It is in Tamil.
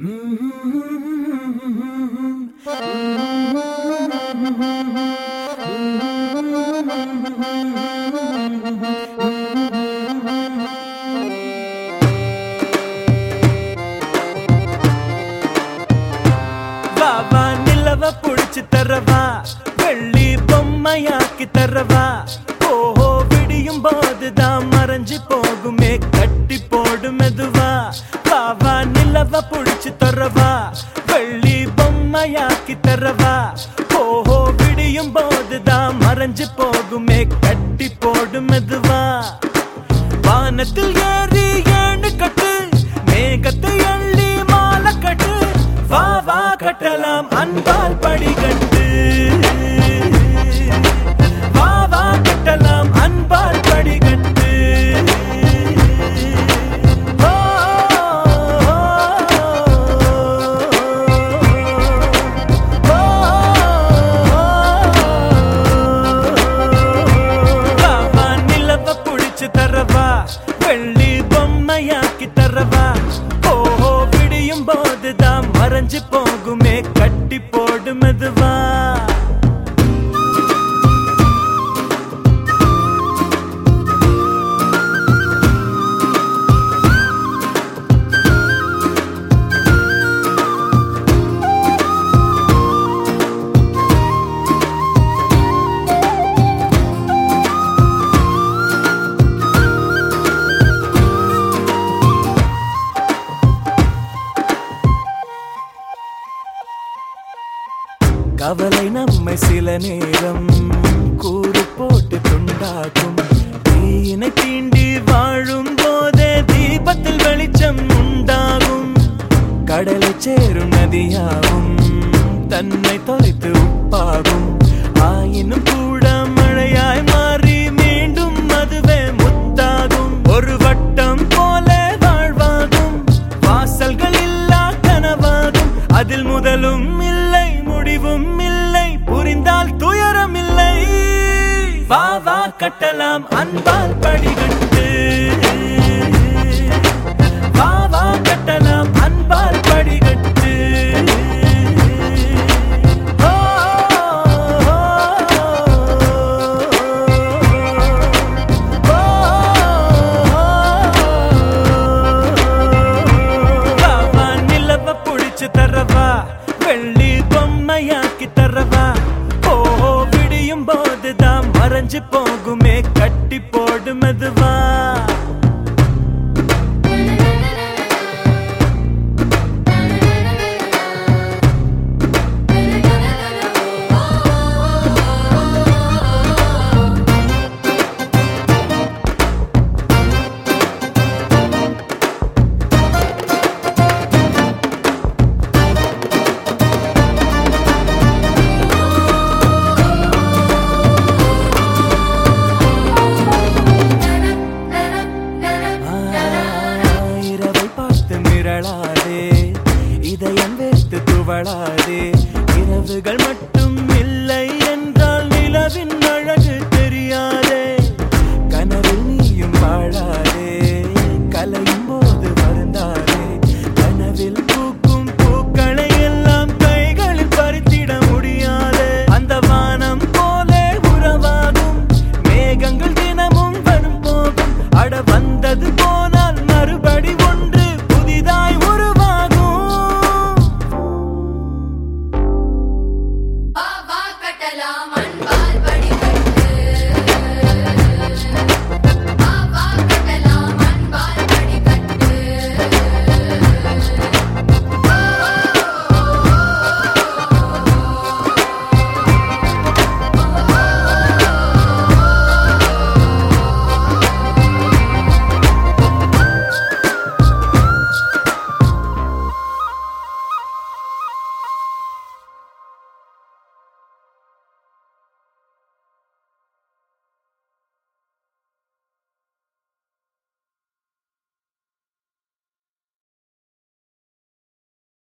வா நிலவ புடிச்சு தரவா. வெள்ளி பொம்மையாக்கி தரவா. ஓஹோ விடியும் போதுதான் மறைஞ்சு போகுமே. கட்டி போடு மெதுவா. வா நிலவ புடிச்சு மறைஞ்சு போகுமே கட்டி போடும் மெதுவா. வானத்தில் ஏற தரவா வெள்ளி பொம்மையாக்கி தரவா ஓஹோ விடியும் போதுதான் மறைஞ்சு போகுமே. கட்டி போடு மெதுவா. கவலை நம்மை சில நேரம் கூறு போட்டு துண்டாக்கும். தீயினை தீண்டி வாழும் போதே தீபத்தில் வெளிச்சம் உண்டாகும். கடலை சேரும் நதியாகும் தன்னை தொலைத்து உப்பாகும். ஆயினும் கூட மழையாய் மாறி மீண்டும் அதுவே முத்தாகும். ஒரு வட்டம் போல வாழ்வாகும். வாசல்கள் இல்லா கனவாகும். அதில் முதலும் இல்லை வா வா கட்டலாம் அன்பால் படிகட்டு வா வா கட்டலாம் அன்பால் படிகட்டு ஓ, நிலவ புடிச்சு தரவா வெள்ளி பொம்மையாக்கி தரவா. ஓ விடியும் போதுதான் மறைஞ்சு போகுமே. கட்டி போடு மெதுவா ഒന്നും ഇല്ല